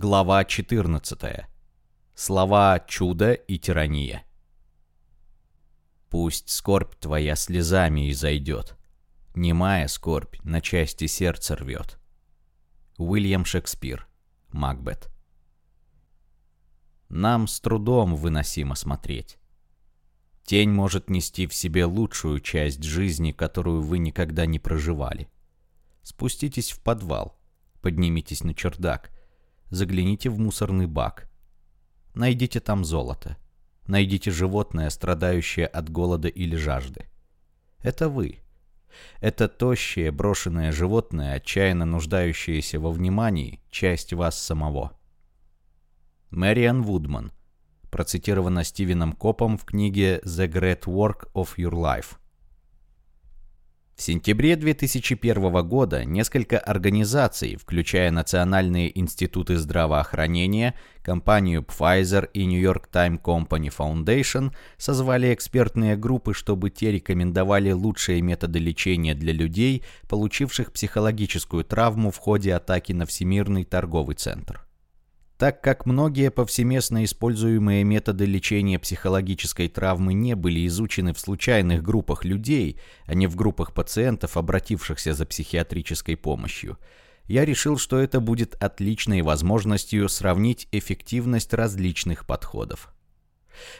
Глава 14. Слова «чудо» и «тирания». Пусть скорбь твоя слезами изойдет, Немая скорбь на части сердце рвет. Уильям Шекспир. Макбет. Нам с трудом выносимо смотреть. Тень может нести в себе лучшую часть жизни, которую вы никогда не проживали. Спуститесь в подвал, поднимитесь на чердак — загляните в мусорный бак. Найдите там золото. Найдите животное, страдающее от голода или жажды. Это вы. Это тощее, брошенное животное, отчаянно нуждающееся во внимании, часть вас самого. Мэриан Вудман. Процитировано Стивеном Копом в книге «The Great Work of Your Life». В сентябре 2001 года несколько организаций, включая Национальные институты здравоохранения, компанию Pfizer и New York Time Company Foundation, созвали экспертные группы, чтобы те рекомендовали лучшие методы лечения для людей, получивших психологическую травму в ходе атаки на Всемирный торговый центр так как многие повсеместно используемые методы лечения психологической травмы не были изучены в случайных группах людей, а не в группах пациентов, обратившихся за психиатрической помощью, я решил, что это будет отличной возможностью сравнить эффективность различных подходов.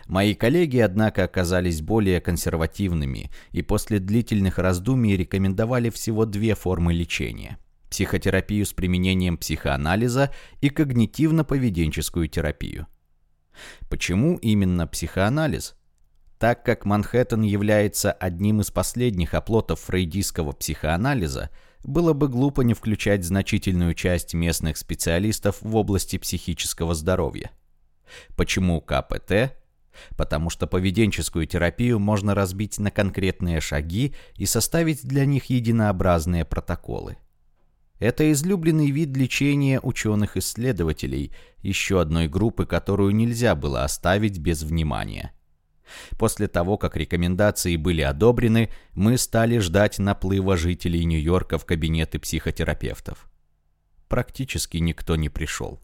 Мои коллеги, однако, оказались более консервативными и после длительных раздумий рекомендовали всего две формы лечения – психотерапию с применением психоанализа и когнитивно-поведенческую терапию. Почему именно психоанализ? Так как Манхэттен является одним из последних оплотов фрейдистского психоанализа, было бы глупо не включать значительную часть местных специалистов в области психического здоровья. Почему КПТ? Потому что поведенческую терапию можно разбить на конкретные шаги и составить для них единообразные протоколы. Это излюбленный вид лечения ученых-исследователей, еще одной группы, которую нельзя было оставить без внимания. После того, как рекомендации были одобрены, мы стали ждать наплыва жителей Нью-Йорка в кабинеты психотерапевтов. Практически никто не пришел.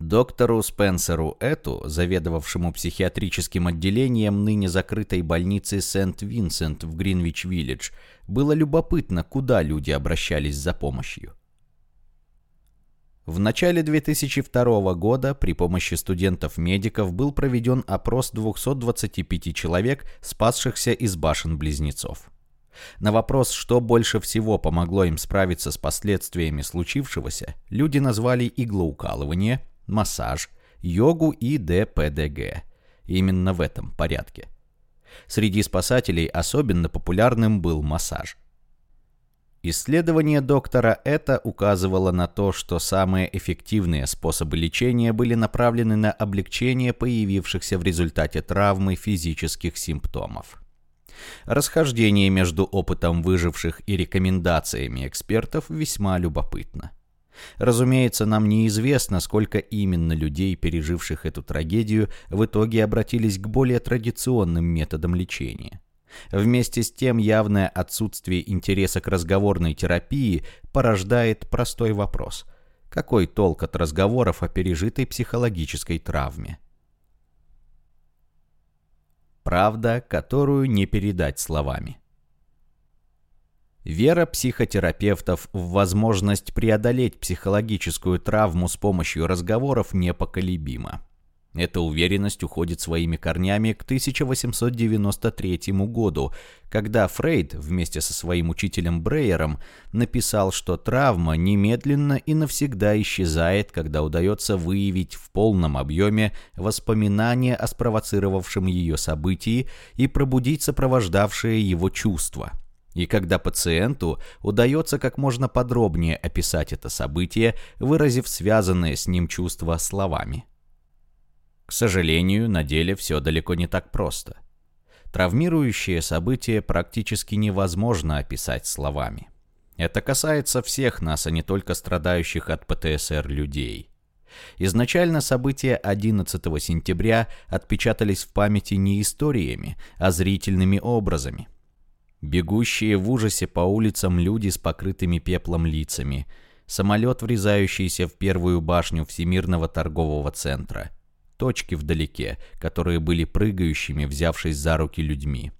Доктору Спенсеру Эту, заведовавшему психиатрическим отделением ныне закрытой больницы Сент-Винсент в Гринвич-Виллидж, было любопытно, куда люди обращались за помощью. В начале 2002 года при помощи студентов-медиков был проведен опрос 225 человек, спасшихся из башен-близнецов. На вопрос, что больше всего помогло им справиться с последствиями случившегося, люди назвали иглоукалывание – массаж, йогу и ДПДГ. Именно в этом порядке. Среди спасателей особенно популярным был массаж. Исследование доктора это указывало на то, что самые эффективные способы лечения были направлены на облегчение появившихся в результате травмы физических симптомов. Расхождение между опытом выживших и рекомендациями экспертов весьма любопытно. Разумеется, нам неизвестно, сколько именно людей, переживших эту трагедию, в итоге обратились к более традиционным методам лечения. Вместе с тем явное отсутствие интереса к разговорной терапии порождает простой вопрос. Какой толк от разговоров о пережитой психологической травме? Правда, которую не передать словами. Вера психотерапевтов в возможность преодолеть психологическую травму с помощью разговоров непоколебима. Эта уверенность уходит своими корнями к 1893 году, когда Фрейд вместе со своим учителем Брейером написал, что травма немедленно и навсегда исчезает, когда удается выявить в полном объеме воспоминания о спровоцировавшем ее событии и пробудить сопровождавшие его чувства – и когда пациенту удается как можно подробнее описать это событие, выразив связанные с ним чувства словами. К сожалению, на деле все далеко не так просто. Травмирующее событие практически невозможно описать словами. Это касается всех нас, а не только страдающих от ПТСР людей. Изначально события 11 сентября отпечатались в памяти не историями, а зрительными образами – Бегущие в ужасе по улицам люди с покрытыми пеплом лицами. самолет, врезающийся в первую башню Всемирного торгового центра, точки вдалеке, которые были прыгающими, взявшись за руки людьми.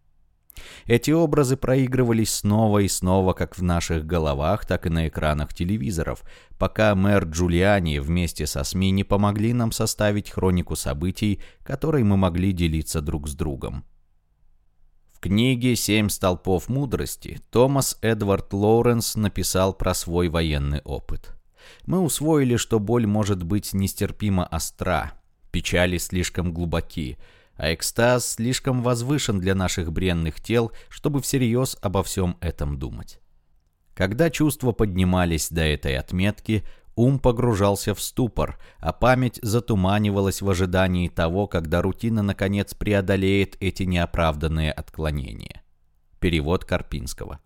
Эти образы проигрывались снова и снова как в наших головах, так и на экранах телевизоров, пока мэр Джулиани вместе со СМИ не помогли нам составить хронику событий, которой мы могли делиться друг с другом. Книге «Семь столпов мудрости» Томас Эдвард Лоуренс написал про свой военный опыт. Мы усвоили, что боль может быть нестерпимо остра, печали слишком глубоки, а экстаз слишком возвышен для наших бренных тел, чтобы всерьез обо всем этом думать. Когда чувства поднимались до этой отметки, ум погружался в ступор, а память затуманивалась в ожидании того, когда рутина наконец преодолеет эти неоправданные отклонения. Перевод Карпинского.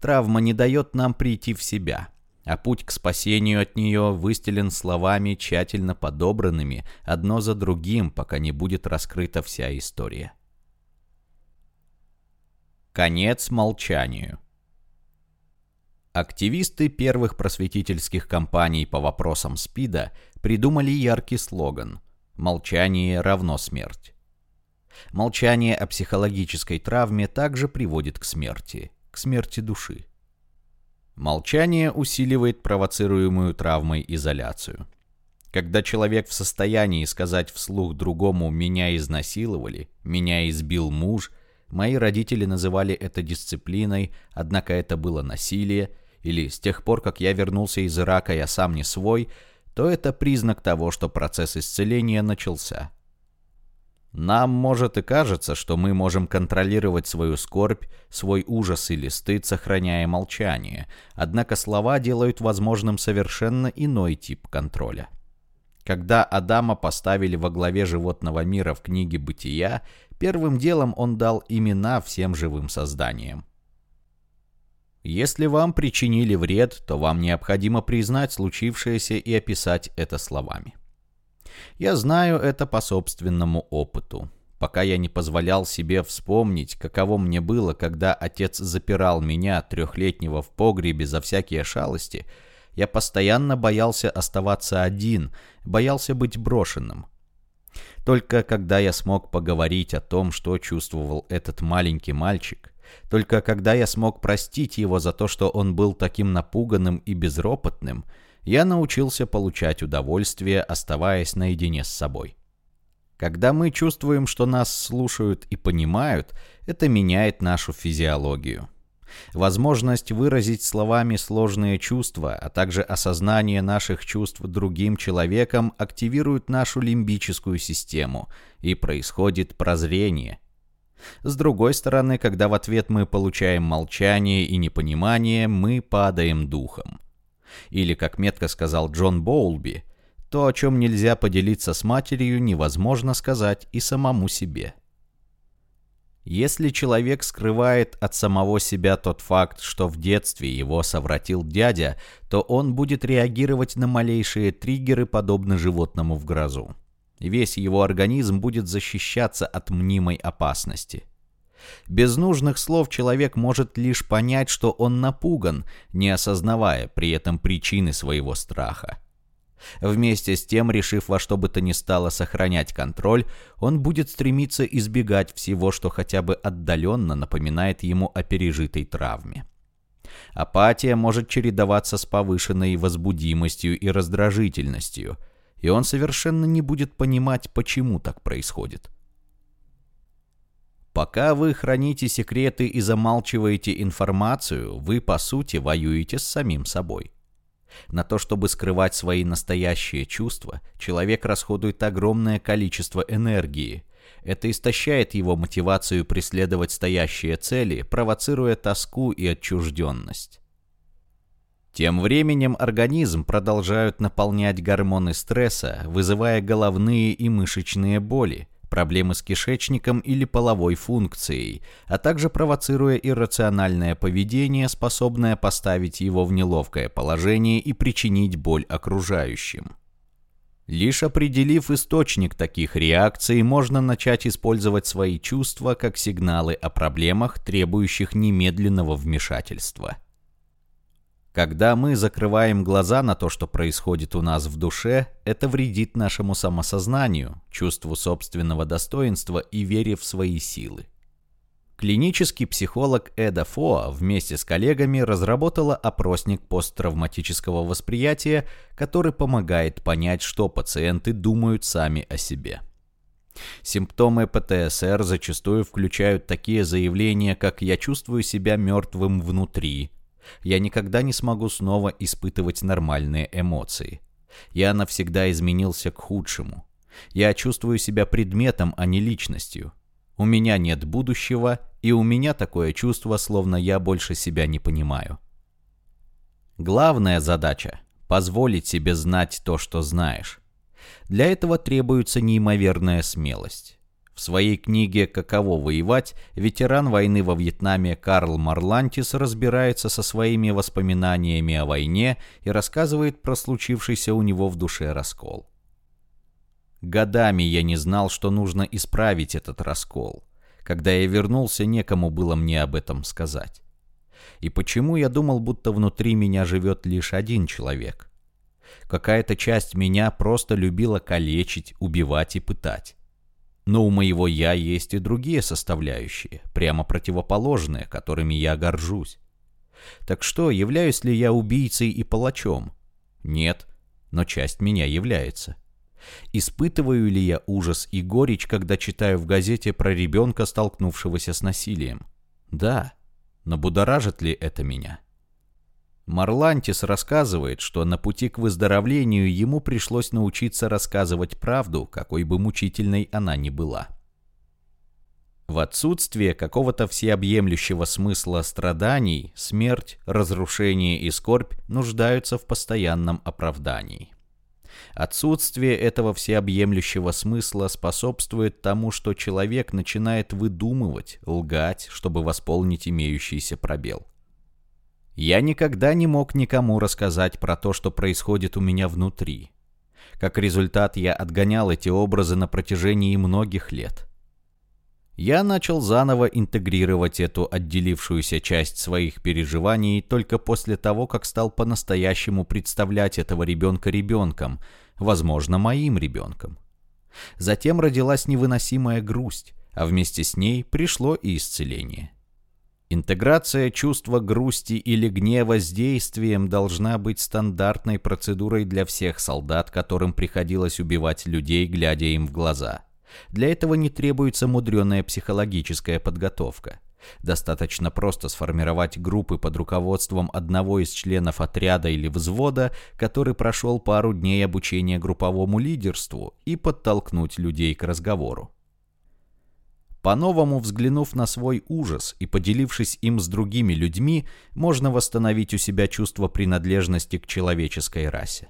Травма не дает нам прийти в себя – а путь к спасению от нее выстелен словами, тщательно подобранными, одно за другим, пока не будет раскрыта вся история. Конец молчанию. Активисты первых просветительских кампаний по вопросам СПИДа придумали яркий слоган «Молчание равно смерть». Молчание о психологической травме также приводит к смерти, к смерти души. Молчание усиливает провоцируемую травмой изоляцию. Когда человек в состоянии сказать вслух другому «меня изнасиловали», «меня избил муж», мои родители называли это дисциплиной, однако это было насилие, или с тех пор, как я вернулся из Ирака, я сам не свой, то это признак того, что процесс исцеления начался. Нам, может, и кажется, что мы можем контролировать свою скорбь, свой ужас или стыд, сохраняя молчание, однако слова делают возможным совершенно иной тип контроля. Когда Адама поставили во главе животного мира в книге «Бытия», первым делом он дал имена всем живым созданиям. Если вам причинили вред, то вам необходимо признать случившееся и описать это словами. Я знаю это по собственному опыту. Пока я не позволял себе вспомнить, каково мне было, когда отец запирал меня, трехлетнего, в погребе за всякие шалости, я постоянно боялся оставаться один, боялся быть брошенным. Только когда я смог поговорить о том, что чувствовал этот маленький мальчик, только когда я смог простить его за то, что он был таким напуганным и безропотным, я научился получать удовольствие, оставаясь наедине с собой. Когда мы чувствуем, что нас слушают и понимают, это меняет нашу физиологию. Возможность выразить словами сложные чувства, а также осознание наших чувств другим человеком активирует нашу лимбическую систему, и происходит прозрение. С другой стороны, когда в ответ мы получаем молчание и непонимание, мы падаем духом. Или, как метко сказал Джон Боулби, то, о чем нельзя поделиться с матерью, невозможно сказать и самому себе. Если человек скрывает от самого себя тот факт, что в детстве его совратил дядя, то он будет реагировать на малейшие триггеры, подобно животному в грозу. Весь его организм будет защищаться от мнимой опасности. Без нужных слов человек может лишь понять, что он напуган, не осознавая при этом причины своего страха. Вместе с тем, решив во что бы то ни стало сохранять контроль, он будет стремиться избегать всего, что хотя бы отдаленно напоминает ему о пережитой травме. Апатия может чередоваться с повышенной возбудимостью и раздражительностью, и он совершенно не будет понимать, почему так происходит. Пока вы храните секреты и замалчиваете информацию, вы, по сути, воюете с самим собой. На то, чтобы скрывать свои настоящие чувства, человек расходует огромное количество энергии. Это истощает его мотивацию преследовать стоящие цели, провоцируя тоску и отчужденность. Тем временем организм продолжают наполнять гормоны стресса, вызывая головные и мышечные боли, проблемы с кишечником или половой функцией, а также провоцируя иррациональное поведение, способное поставить его в неловкое положение и причинить боль окружающим. Лишь определив источник таких реакций, можно начать использовать свои чувства как сигналы о проблемах, требующих немедленного вмешательства. Когда мы закрываем глаза на то, что происходит у нас в душе, это вредит нашему самосознанию, чувству собственного достоинства и вере в свои силы. Клинический психолог Эда Фоа вместе с коллегами разработала опросник посттравматического восприятия, который помогает понять, что пациенты думают сами о себе. Симптомы ПТСР зачастую включают такие заявления, как «я чувствую себя мертвым внутри», «я никогда не смогу снова испытывать нормальные эмоции», «я навсегда изменился к худшему», «я чувствую себя предметом, а не личностью», у меня нет будущего, и у меня такое чувство, словно я больше себя не понимаю. Главная задача – позволить себе знать то, что знаешь. Для этого требуется неимоверная смелость. В своей книге «Каково воевать» ветеран войны во Вьетнаме Карл Марлантис разбирается со своими воспоминаниями о войне и рассказывает про случившийся у него в душе раскол. Годами я не знал, что нужно исправить этот раскол. Когда я вернулся, некому было мне об этом сказать. И почему я думал, будто внутри меня живет лишь один человек? Какая-то часть меня просто любила калечить, убивать и пытать. Но у моего «я» есть и другие составляющие, прямо противоположные, которыми я горжусь. Так что, являюсь ли я убийцей и палачом? Нет, но часть меня является. Испытываю ли я ужас и горечь, когда читаю в газете про ребенка, столкнувшегося с насилием? Да. Но будоражит ли это меня? Марлантис рассказывает, что на пути к выздоровлению ему пришлось научиться рассказывать правду, какой бы мучительной она ни была. В отсутствие какого-то всеобъемлющего смысла страданий, смерть, разрушение и скорбь нуждаются в постоянном оправдании. Отсутствие этого всеобъемлющего смысла способствует тому, что человек начинает выдумывать, лгать, чтобы восполнить имеющийся пробел. Я никогда не мог никому рассказать про то, что происходит у меня внутри. Как результат, я отгонял эти образы на протяжении многих лет. Я начал заново интегрировать эту отделившуюся часть своих переживаний только после того, как стал по-настоящему представлять этого ребенка ребенком, возможно, моим ребенком. Затем родилась невыносимая грусть, а вместе с ней пришло и исцеление. Интеграция чувства грусти или гнева с действием должна быть стандартной процедурой для всех солдат, которым приходилось убивать людей, глядя им в глаза – для этого не требуется мудреная психологическая подготовка. Достаточно просто сформировать группы под руководством одного из членов отряда или взвода, который прошел пару дней обучения групповому лидерству, и подтолкнуть людей к разговору. По-новому взглянув на свой ужас и поделившись им с другими людьми, можно восстановить у себя чувство принадлежности к человеческой расе.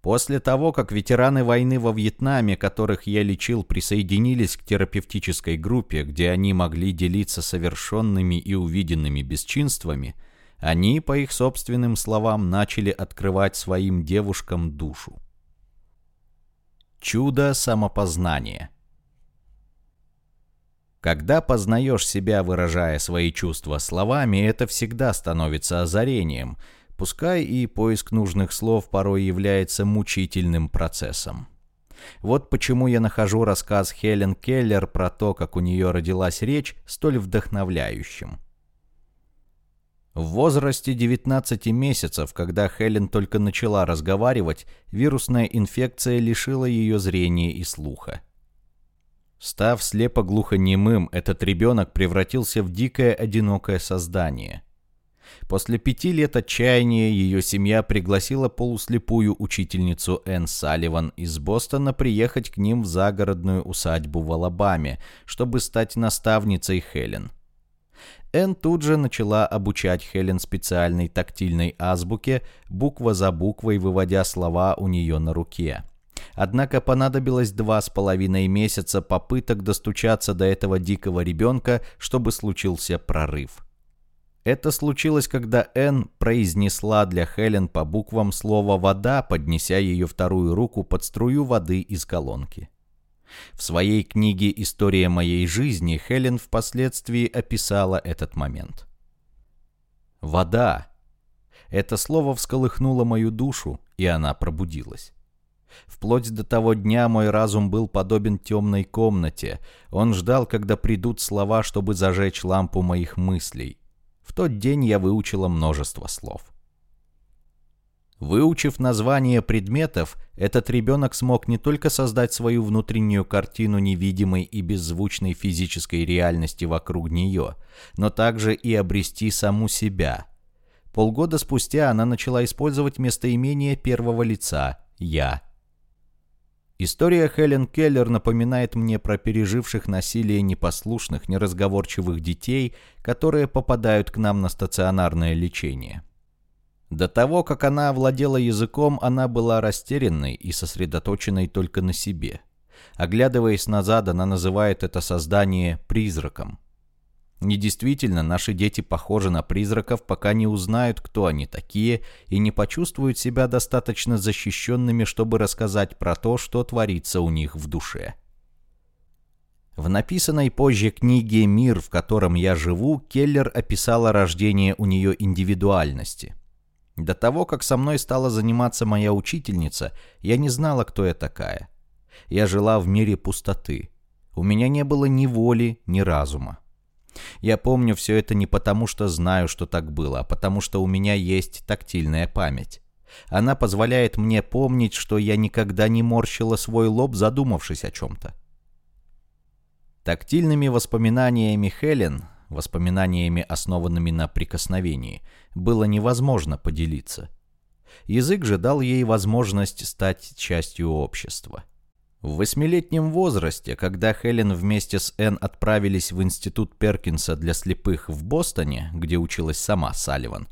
После того, как ветераны войны во Вьетнаме, которых я лечил, присоединились к терапевтической группе, где они могли делиться совершенными и увиденными бесчинствами, они, по их собственным словам, начали открывать своим девушкам душу. Чудо самопознания Когда познаешь себя, выражая свои чувства словами, это всегда становится озарением – Пускай и поиск нужных слов порой является мучительным процессом. Вот почему я нахожу рассказ Хелен Келлер про то, как у нее родилась речь, столь вдохновляющим. В возрасте 19 месяцев, когда Хелен только начала разговаривать, вирусная инфекция лишила ее зрения и слуха. Став слепо-глухонемым, этот ребенок превратился в дикое одинокое создание. После пяти лет отчаяния ее семья пригласила полуслепую учительницу Энн Салливан из Бостона приехать к ним в загородную усадьбу в Алабаме, чтобы стать наставницей Хелен. Энн тут же начала обучать Хелен специальной тактильной азбуке, буква за буквой выводя слова у нее на руке. Однако понадобилось два с половиной месяца попыток достучаться до этого дикого ребенка, чтобы случился прорыв. Это случилось, когда Энн произнесла для Хелен по буквам слово «вода», поднеся ее вторую руку под струю воды из колонки. В своей книге «История моей жизни» Хелен впоследствии описала этот момент. Вода. Это слово всколыхнуло мою душу, и она пробудилась. Вплоть до того дня мой разум был подобен темной комнате. Он ждал, когда придут слова, чтобы зажечь лампу моих мыслей. В тот день я выучила множество слов. Выучив название предметов, этот ребенок смог не только создать свою внутреннюю картину невидимой и беззвучной физической реальности вокруг нее, но также и обрести саму себя. Полгода спустя она начала использовать местоимение первого лица «я». История Хелен Келлер напоминает мне про переживших насилие непослушных, неразговорчивых детей, которые попадают к нам на стационарное лечение. До того, как она овладела языком, она была растерянной и сосредоточенной только на себе. Оглядываясь назад, она называет это создание призраком. Недействительно, наши дети похожи на призраков, пока не узнают, кто они такие, и не почувствуют себя достаточно защищенными, чтобы рассказать про то, что творится у них в душе. В написанной позже книге «Мир, в котором я живу» Келлер описала рождение у нее индивидуальности. До того, как со мной стала заниматься моя учительница, я не знала, кто я такая. Я жила в мире пустоты. У меня не было ни воли, ни разума. Я помню все это не потому, что знаю, что так было, а потому что у меня есть тактильная память. Она позволяет мне помнить, что я никогда не морщила свой лоб, задумавшись о чем-то. Тактильными воспоминаниями Хелен, воспоминаниями, основанными на прикосновении, было невозможно поделиться. Язык же дал ей возможность стать частью общества. В восьмилетнем возрасте, когда Хелен вместе с Энн отправились в институт Перкинса для слепых в Бостоне, где училась сама Салливан,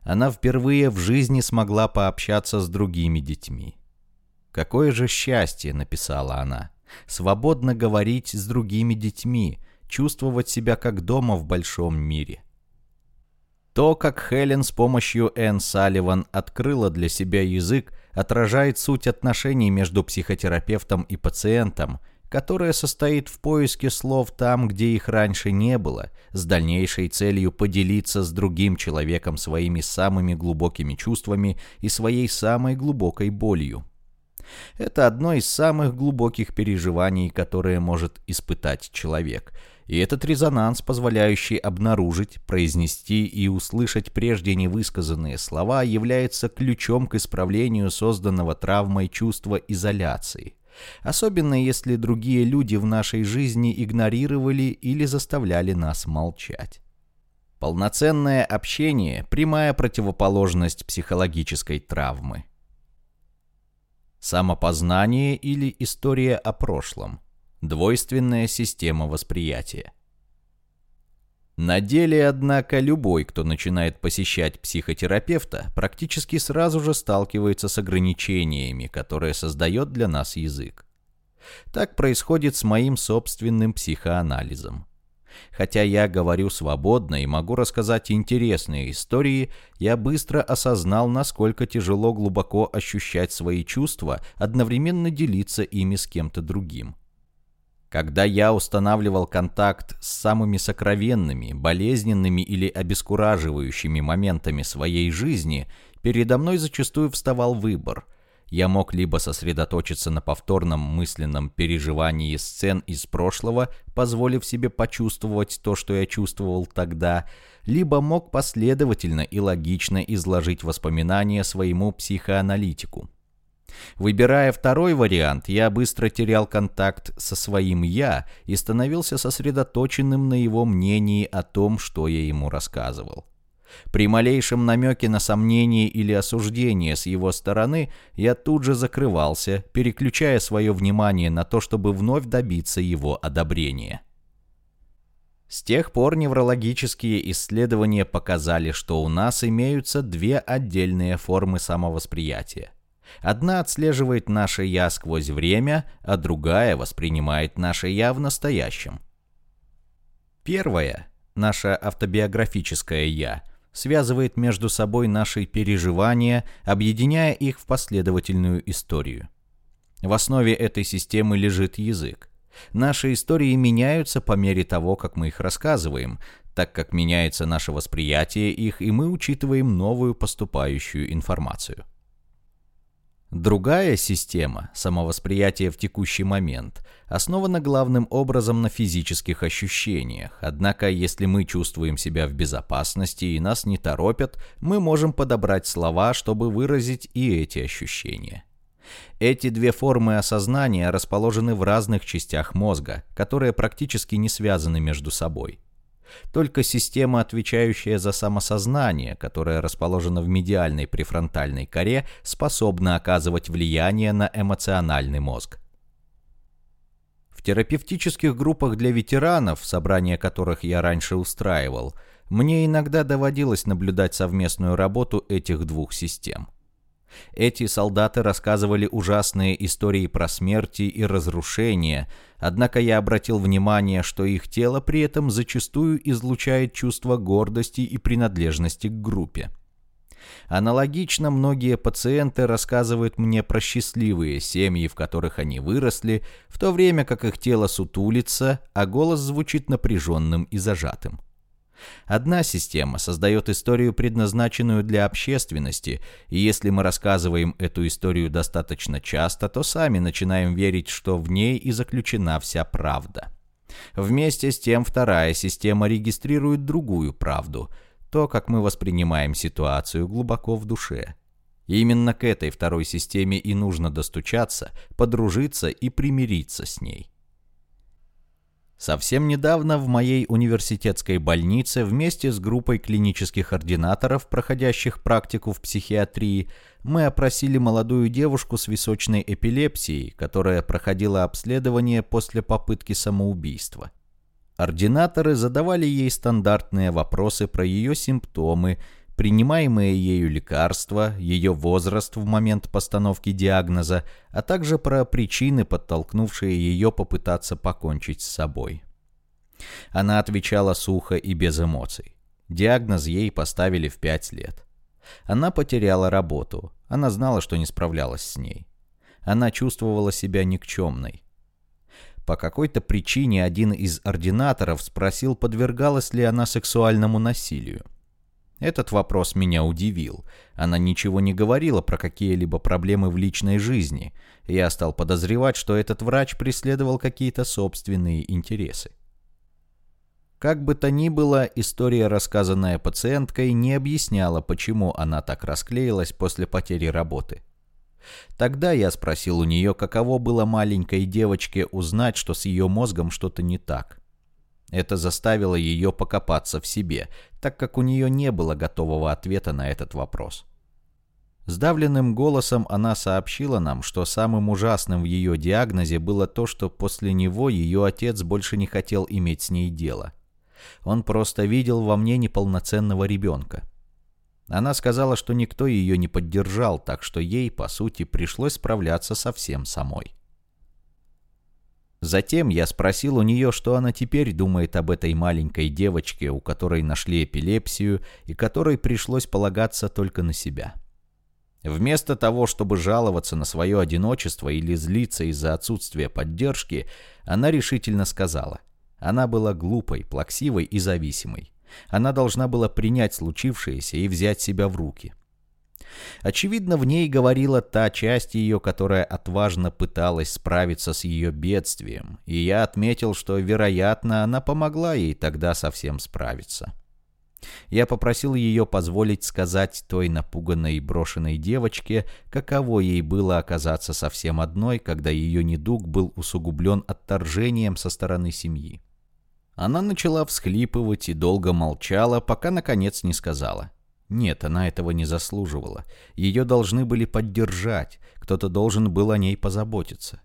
она впервые в жизни смогла пообщаться с другими детьми. «Какое же счастье», — написала она, — «свободно говорить с другими детьми, чувствовать себя как дома в большом мире». То, как Хелен с помощью Энн Салливан открыла для себя язык, отражает суть отношений между психотерапевтом и пациентом, которая состоит в поиске слов там, где их раньше не было, с дальнейшей целью поделиться с другим человеком своими самыми глубокими чувствами и своей самой глубокой болью. Это одно из самых глубоких переживаний, которые может испытать человек – и этот резонанс, позволяющий обнаружить, произнести и услышать прежде невысказанные слова, является ключом к исправлению созданного травмой чувства изоляции. Особенно если другие люди в нашей жизни игнорировали или заставляли нас молчать. Полноценное общение – прямая противоположность психологической травмы. Самопознание или история о прошлом – Двойственная система восприятия. На деле, однако, любой, кто начинает посещать психотерапевта, практически сразу же сталкивается с ограничениями, которые создает для нас язык. Так происходит с моим собственным психоанализом. Хотя я говорю свободно и могу рассказать интересные истории, я быстро осознал, насколько тяжело глубоко ощущать свои чувства, одновременно делиться ими с кем-то другим. Когда я устанавливал контакт с самыми сокровенными, болезненными или обескураживающими моментами своей жизни, передо мной зачастую вставал выбор. Я мог либо сосредоточиться на повторном мысленном переживании сцен из прошлого, позволив себе почувствовать то, что я чувствовал тогда, либо мог последовательно и логично изложить воспоминания своему психоаналитику. Выбирая второй вариант, я быстро терял контакт со своим «я» и становился сосредоточенным на его мнении о том, что я ему рассказывал. При малейшем намеке на сомнение или осуждение с его стороны я тут же закрывался, переключая свое внимание на то, чтобы вновь добиться его одобрения. С тех пор неврологические исследования показали, что у нас имеются две отдельные формы самовосприятия. Одна отслеживает наше «я» сквозь время, а другая воспринимает наше «я» в настоящем. Первая, наше автобиографическое «я», связывает между собой наши переживания, объединяя их в последовательную историю. В основе этой системы лежит язык. Наши истории меняются по мере того, как мы их рассказываем, так как меняется наше восприятие их, и мы учитываем новую поступающую информацию. Другая система, самовосприятие в текущий момент, основана главным образом на физических ощущениях. Однако, если мы чувствуем себя в безопасности и нас не торопят, мы можем подобрать слова, чтобы выразить и эти ощущения. Эти две формы осознания расположены в разных частях мозга, которые практически не связаны между собой. Только система, отвечающая за самосознание, которая расположена в медиальной префронтальной коре, способна оказывать влияние на эмоциональный мозг. В терапевтических группах для ветеранов, собрания которых я раньше устраивал, мне иногда доводилось наблюдать совместную работу этих двух систем – эти солдаты рассказывали ужасные истории про смерти и разрушения, однако я обратил внимание, что их тело при этом зачастую излучает чувство гордости и принадлежности к группе. Аналогично многие пациенты рассказывают мне про счастливые семьи, в которых они выросли, в то время как их тело сутулится, а голос звучит напряженным и зажатым. Одна система создает историю, предназначенную для общественности, и если мы рассказываем эту историю достаточно часто, то сами начинаем верить, что в ней и заключена вся правда. Вместе с тем вторая система регистрирует другую правду, то, как мы воспринимаем ситуацию глубоко в душе. Именно к этой второй системе и нужно достучаться, подружиться и примириться с ней. Совсем недавно в моей университетской больнице вместе с группой клинических ординаторов, проходящих практику в психиатрии, мы опросили молодую девушку с височной эпилепсией, которая проходила обследование после попытки самоубийства. Ординаторы задавали ей стандартные вопросы про ее симптомы, принимаемые ею лекарства, ее возраст в момент постановки диагноза, а также про причины, подтолкнувшие ее попытаться покончить с собой. Она отвечала сухо и без эмоций. Диагноз ей поставили в пять лет. Она потеряла работу, она знала, что не справлялась с ней. Она чувствовала себя никчемной. По какой-то причине один из ординаторов спросил, подвергалась ли она сексуальному насилию. Этот вопрос меня удивил. Она ничего не говорила про какие-либо проблемы в личной жизни. Я стал подозревать, что этот врач преследовал какие-то собственные интересы. Как бы то ни было, история, рассказанная пациенткой, не объясняла, почему она так расклеилась после потери работы. Тогда я спросил у нее, каково было маленькой девочке узнать, что с ее мозгом что-то не так. Это заставило ее покопаться в себе, так как у нее не было готового ответа на этот вопрос. Сдавленным голосом она сообщила нам, что самым ужасным в ее диагнозе было то, что после него ее отец больше не хотел иметь с ней дело. Он просто видел во мне неполноценного ребенка. Она сказала, что никто ее не поддержал, так что ей, по сути, пришлось справляться совсем самой. Затем я спросил у нее, что она теперь думает об этой маленькой девочке, у которой нашли эпилепсию и которой пришлось полагаться только на себя. Вместо того, чтобы жаловаться на свое одиночество или злиться из-за отсутствия поддержки, она решительно сказала. Она была глупой, плаксивой и зависимой. Она должна была принять случившееся и взять себя в руки. Очевидно, в ней говорила та часть ее, которая отважно пыталась справиться с ее бедствием, и я отметил, что, вероятно, она помогла ей тогда совсем справиться. Я попросил ее позволить сказать той напуганной и брошенной девочке, каково ей было оказаться совсем одной, когда ее недуг был усугублен отторжением со стороны семьи. Она начала всхлипывать и долго молчала, пока наконец не сказала. Нет, она этого не заслуживала. Ее должны были поддержать, кто-то должен был о ней позаботиться.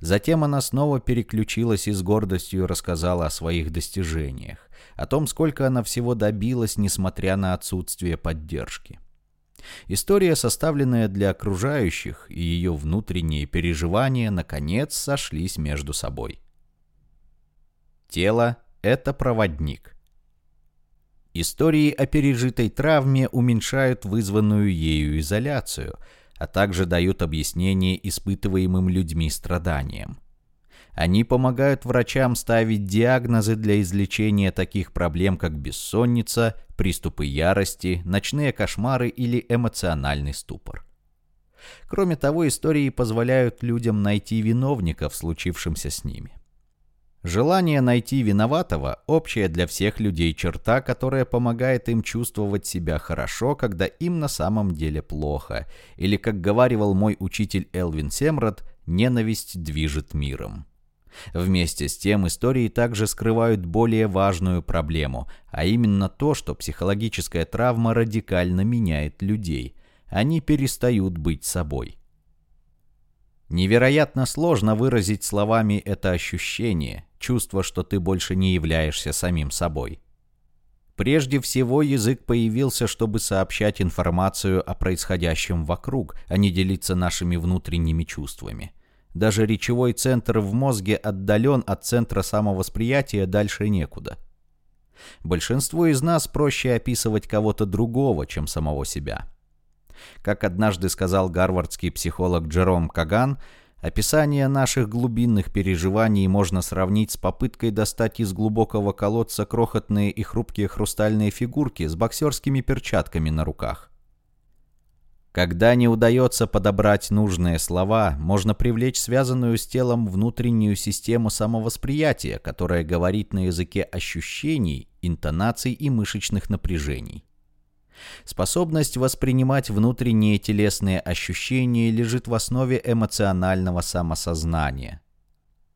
Затем она снова переключилась и с гордостью рассказала о своих достижениях, о том, сколько она всего добилась, несмотря на отсутствие поддержки. История, составленная для окружающих, и ее внутренние переживания, наконец, сошлись между собой. Тело – это проводник. Истории о пережитой травме уменьшают вызванную ею изоляцию, а также дают объяснение испытываемым людьми страданиям. Они помогают врачам ставить диагнозы для излечения таких проблем, как бессонница, приступы ярости, ночные кошмары или эмоциональный ступор. Кроме того, истории позволяют людям найти виновника в случившемся с ними. Желание найти виноватого – общая для всех людей черта, которая помогает им чувствовать себя хорошо, когда им на самом деле плохо. Или, как говаривал мой учитель Элвин Семрад, ненависть движет миром. Вместе с тем истории также скрывают более важную проблему, а именно то, что психологическая травма радикально меняет людей. Они перестают быть собой. Невероятно сложно выразить словами это ощущение, чувство, что ты больше не являешься самим собой. Прежде всего, язык появился, чтобы сообщать информацию о происходящем вокруг, а не делиться нашими внутренними чувствами. Даже речевой центр в мозге отдален от центра самовосприятия дальше некуда. Большинству из нас проще описывать кого-то другого, чем самого себя. Как однажды сказал гарвардский психолог Джером Каган, описание наших глубинных переживаний можно сравнить с попыткой достать из глубокого колодца крохотные и хрупкие хрустальные фигурки с боксерскими перчатками на руках. Когда не удается подобрать нужные слова, можно привлечь связанную с телом внутреннюю систему самовосприятия, которая говорит на языке ощущений, интонаций и мышечных напряжений. Способность воспринимать внутренние телесные ощущения лежит в основе эмоционального самосознания.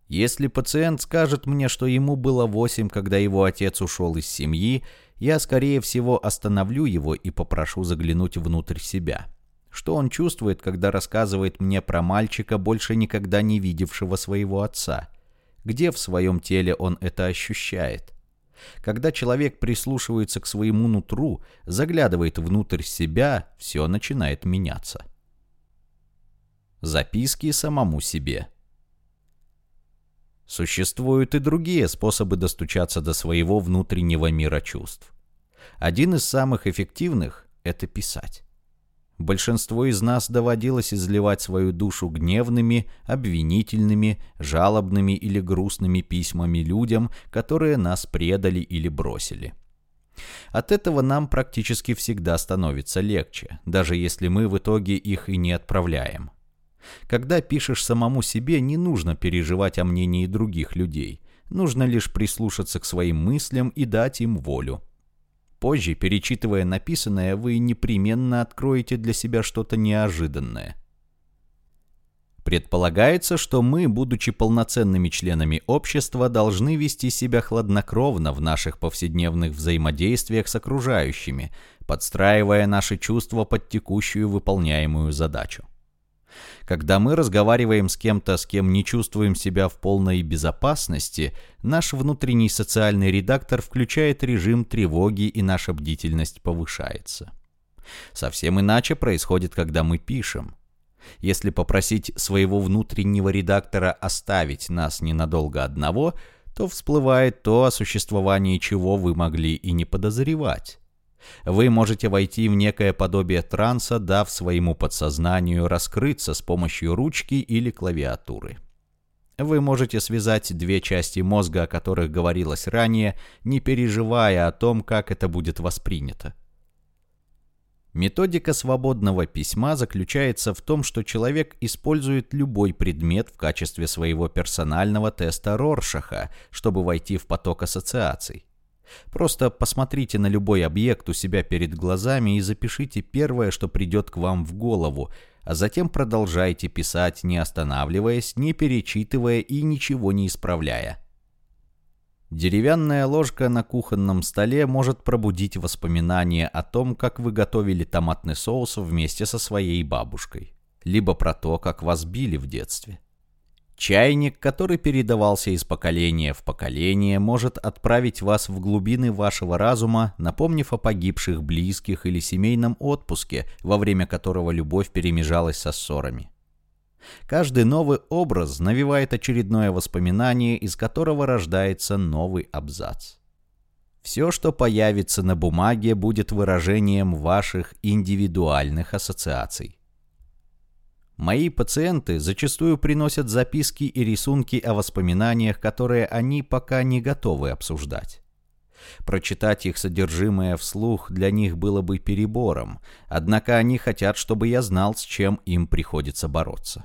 Если пациент скажет мне, что ему было 8, когда его отец ушел из семьи, я, скорее всего, остановлю его и попрошу заглянуть внутрь себя. Что он чувствует, когда рассказывает мне про мальчика, больше никогда не видевшего своего отца? Где в своем теле он это ощущает? Когда человек прислушивается к своему нутру, заглядывает внутрь себя, все начинает меняться. Записки самому себе. Существуют и другие способы достучаться до своего внутреннего мира чувств. Один из самых эффективных – это писать. Большинство из нас доводилось изливать свою душу гневными, обвинительными, жалобными или грустными письмами людям, которые нас предали или бросили. От этого нам практически всегда становится легче, даже если мы в итоге их и не отправляем. Когда пишешь самому себе, не нужно переживать о мнении других людей. Нужно лишь прислушаться к своим мыслям и дать им волю. Позже, перечитывая написанное, вы непременно откроете для себя что-то неожиданное. Предполагается, что мы, будучи полноценными членами общества, должны вести себя хладнокровно в наших повседневных взаимодействиях с окружающими, подстраивая наши чувства под текущую выполняемую задачу. Когда мы разговариваем с кем-то, с кем не чувствуем себя в полной безопасности, наш внутренний социальный редактор включает режим тревоги и наша бдительность повышается. Совсем иначе происходит, когда мы пишем. Если попросить своего внутреннего редактора оставить нас ненадолго одного, то всплывает то, о существовании чего вы могли и не подозревать. Вы можете войти в некое подобие транса, дав своему подсознанию раскрыться с помощью ручки или клавиатуры. Вы можете связать две части мозга, о которых говорилось ранее, не переживая о том, как это будет воспринято. Методика свободного письма заключается в том, что человек использует любой предмет в качестве своего персонального теста Роршаха, чтобы войти в поток ассоциаций. Просто посмотрите на любой объект у себя перед глазами и запишите первое, что придет к вам в голову, а затем продолжайте писать, не останавливаясь, не перечитывая и ничего не исправляя. Деревянная ложка на кухонном столе может пробудить воспоминания о том, как вы готовили томатный соус вместе со своей бабушкой, либо про то, как вас били в детстве. Чайник, который передавался из поколения в поколение, может отправить вас в глубины вашего разума, напомнив о погибших близких или семейном отпуске, во время которого любовь перемежалась со ссорами. Каждый новый образ навевает очередное воспоминание, из которого рождается новый абзац. Все, что появится на бумаге, будет выражением ваших индивидуальных ассоциаций. Мои пациенты зачастую приносят записки и рисунки о воспоминаниях, которые они пока не готовы обсуждать. Прочитать их содержимое вслух для них было бы перебором, однако они хотят, чтобы я знал, с чем им приходится бороться.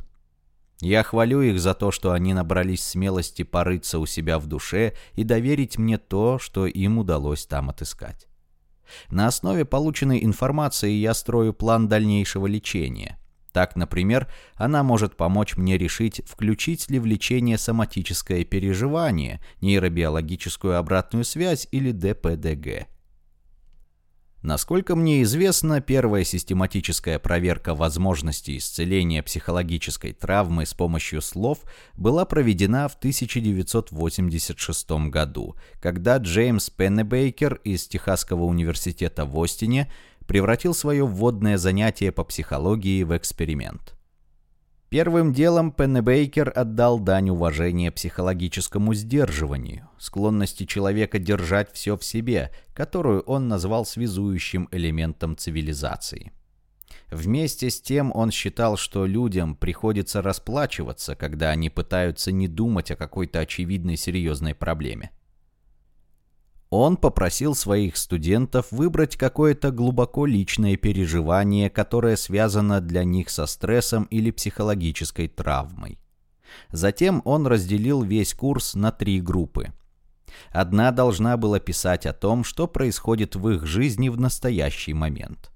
Я хвалю их за то, что они набрались смелости порыться у себя в душе и доверить мне то, что им удалось там отыскать. На основе полученной информации я строю план дальнейшего лечения. Так, например, она может помочь мне решить, включить ли в лечение соматическое переживание, нейробиологическую обратную связь или ДПДГ. Насколько мне известно, первая систематическая проверка возможности исцеления психологической травмы с помощью слов была проведена в 1986 году, когда Джеймс Пеннебейкер из Техасского университета в Остине превратил свое вводное занятие по психологии в эксперимент. Первым делом Пеннебейкер отдал дань уважения психологическому сдерживанию, склонности человека держать все в себе, которую он назвал связующим элементом цивилизации. Вместе с тем он считал, что людям приходится расплачиваться, когда они пытаются не думать о какой-то очевидной серьезной проблеме. Он попросил своих студентов выбрать какое-то глубоко личное переживание, которое связано для них со стрессом или психологической травмой. Затем он разделил весь курс на три группы. Одна должна была писать о том, что происходит в их жизни в настоящий момент.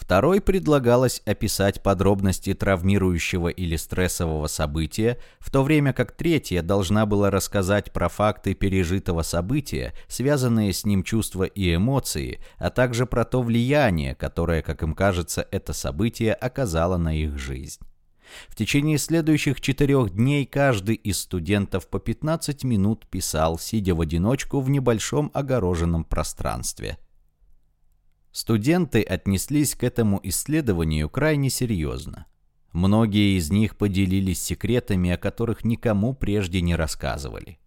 Второй предлагалось описать подробности травмирующего или стрессового события, в то время как третья должна была рассказать про факты пережитого события, связанные с ним чувства и эмоции, а также про то влияние, которое, как им кажется, это событие оказало на их жизнь. В течение следующих четырех дней каждый из студентов по 15 минут писал, сидя в одиночку в небольшом огороженном пространстве – Студенты отнеслись к этому исследованию крайне серьезно. Многие из них поделились секретами, о которых никому прежде не рассказывали.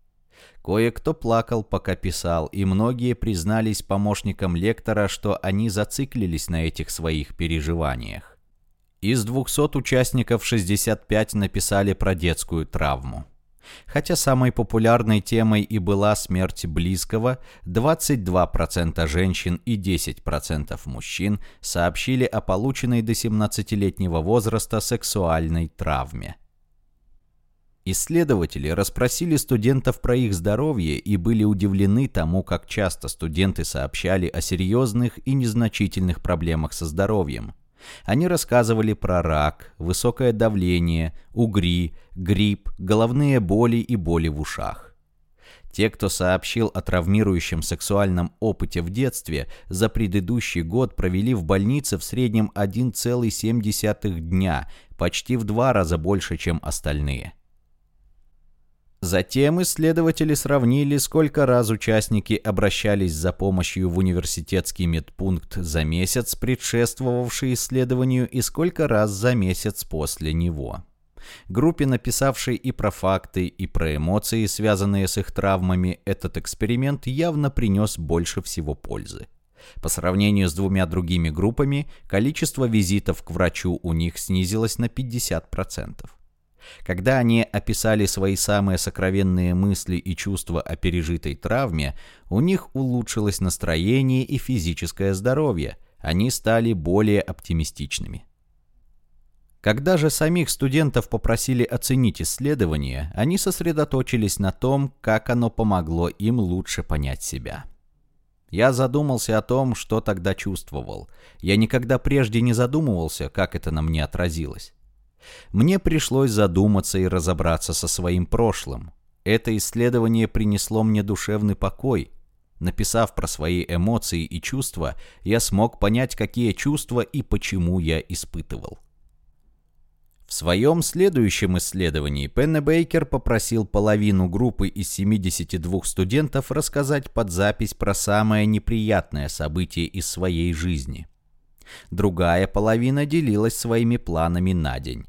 Кое-кто плакал, пока писал, и многие признались помощникам лектора, что они зациклились на этих своих переживаниях. Из 200 участников 65 написали про детскую травму. Хотя самой популярной темой и была смерть близкого, 22% женщин и 10% мужчин сообщили о полученной до 17-летнего возраста сексуальной травме. Исследователи расспросили студентов про их здоровье и были удивлены тому, как часто студенты сообщали о серьезных и незначительных проблемах со здоровьем. Они рассказывали про рак, высокое давление, угри, грипп, головные боли и боли в ушах. Те, кто сообщил о травмирующем сексуальном опыте в детстве, за предыдущий год провели в больнице в среднем 1,7 дня, почти в два раза больше, чем остальные. Затем исследователи сравнили, сколько раз участники обращались за помощью в университетский медпункт за месяц, предшествовавший исследованию, и сколько раз за месяц после него. Группе, написавшей и про факты, и про эмоции, связанные с их травмами, этот эксперимент явно принес больше всего пользы. По сравнению с двумя другими группами, количество визитов к врачу у них снизилось на 50%. Когда они описали свои самые сокровенные мысли и чувства о пережитой травме, у них улучшилось настроение и физическое здоровье, они стали более оптимистичными. Когда же самих студентов попросили оценить исследование, они сосредоточились на том, как оно помогло им лучше понять себя. Я задумался о том, что тогда чувствовал. Я никогда прежде не задумывался, как это на мне отразилось. Мне пришлось задуматься и разобраться со своим прошлым. Это исследование принесло мне душевный покой. Написав про свои эмоции и чувства, я смог понять, какие чувства и почему я испытывал. В своем следующем исследовании Пенне Бейкер попросил половину группы из 72 студентов рассказать под запись про самое неприятное событие из своей жизни. Другая половина делилась своими планами на день.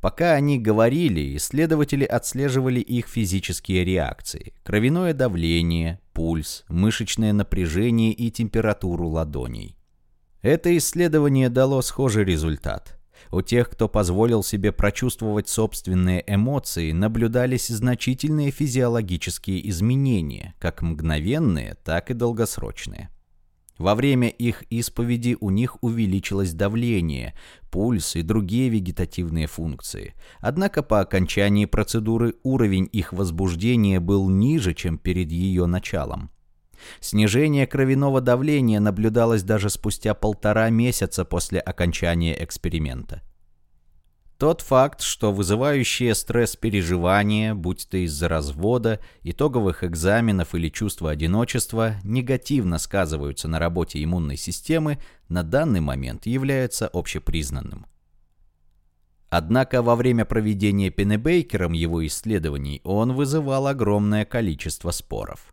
Пока они говорили, исследователи отслеживали их физические реакции, кровяное давление, пульс, мышечное напряжение и температуру ладоней. Это исследование дало схожий результат. У тех, кто позволил себе прочувствовать собственные эмоции, наблюдались значительные физиологические изменения, как мгновенные, так и долгосрочные. Во время их исповеди у них увеличилось давление, пульс и другие вегетативные функции. Однако по окончании процедуры уровень их возбуждения был ниже, чем перед ее началом. Снижение кровяного давления наблюдалось даже спустя полтора месяца после окончания эксперимента. Тот факт, что вызывающие стресс переживания, будь то из-за развода, итоговых экзаменов или чувства одиночества, негативно сказываются на работе иммунной системы, на данный момент является общепризнанным. Однако во время проведения Пеннебейкером его исследований он вызывал огромное количество споров.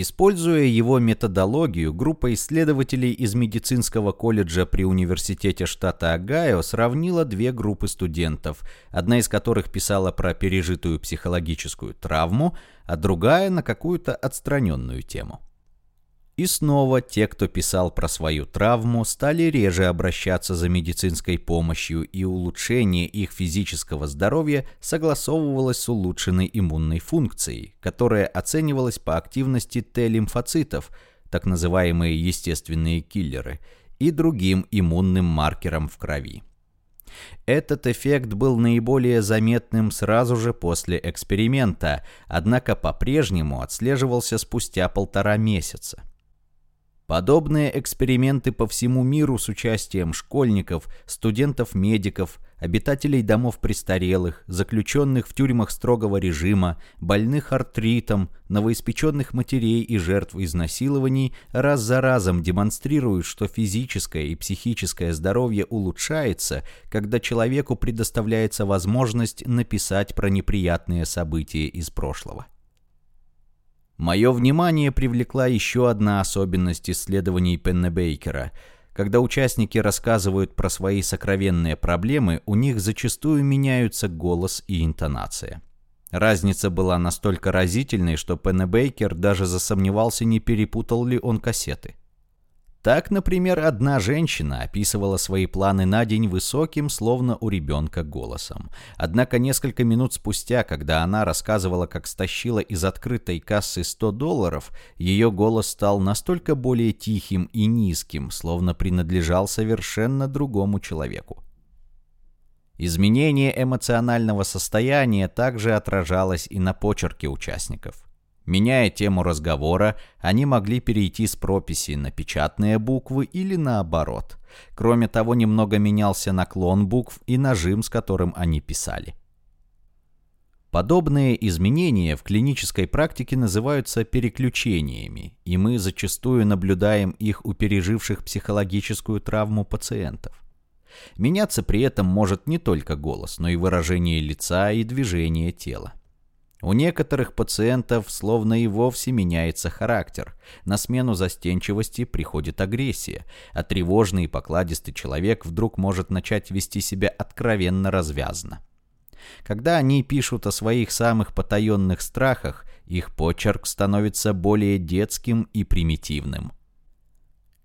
Используя его методологию, группа исследователей из медицинского колледжа при университете штата Огайо сравнила две группы студентов, одна из которых писала про пережитую психологическую травму, а другая на какую-то отстраненную тему. И снова те, кто писал про свою травму, стали реже обращаться за медицинской помощью, и улучшение их физического здоровья согласовывалось с улучшенной иммунной функцией, которая оценивалась по активности Т-лимфоцитов, так называемые естественные киллеры, и другим иммунным маркерам в крови. Этот эффект был наиболее заметным сразу же после эксперимента, однако по-прежнему отслеживался спустя полтора месяца. Подобные эксперименты по всему миру с участием школьников, студентов-медиков, обитателей домов престарелых, заключенных в тюрьмах строгого режима, больных артритом, новоиспеченных матерей и жертв изнасилований раз за разом демонстрируют, что физическое и психическое здоровье улучшается, когда человеку предоставляется возможность написать про неприятные события из прошлого. Мое внимание привлекла еще одна особенность исследований Пеннебейкера. Когда участники рассказывают про свои сокровенные проблемы, у них зачастую меняются голос и интонация. Разница была настолько разительной, что Пеннебейкер даже засомневался, не перепутал ли он кассеты. Так, например, одна женщина описывала свои планы на день высоким, словно у ребенка, голосом. Однако несколько минут спустя, когда она рассказывала, как стащила из открытой кассы 100 долларов, ее голос стал настолько более тихим и низким, словно принадлежал совершенно другому человеку. Изменение эмоционального состояния также отражалось и на почерке участников. Меняя тему разговора, они могли перейти с прописи на печатные буквы или наоборот. Кроме того, немного менялся наклон букв и нажим, с которым они писали. Подобные изменения в клинической практике называются переключениями, и мы зачастую наблюдаем их у переживших психологическую травму пациентов. Меняться при этом может не только голос, но и выражение лица и движение тела. У некоторых пациентов словно и вовсе меняется характер. На смену застенчивости приходит агрессия, а тревожный и покладистый человек вдруг может начать вести себя откровенно развязно. Когда они пишут о своих самых потаенных страхах, их почерк становится более детским и примитивным.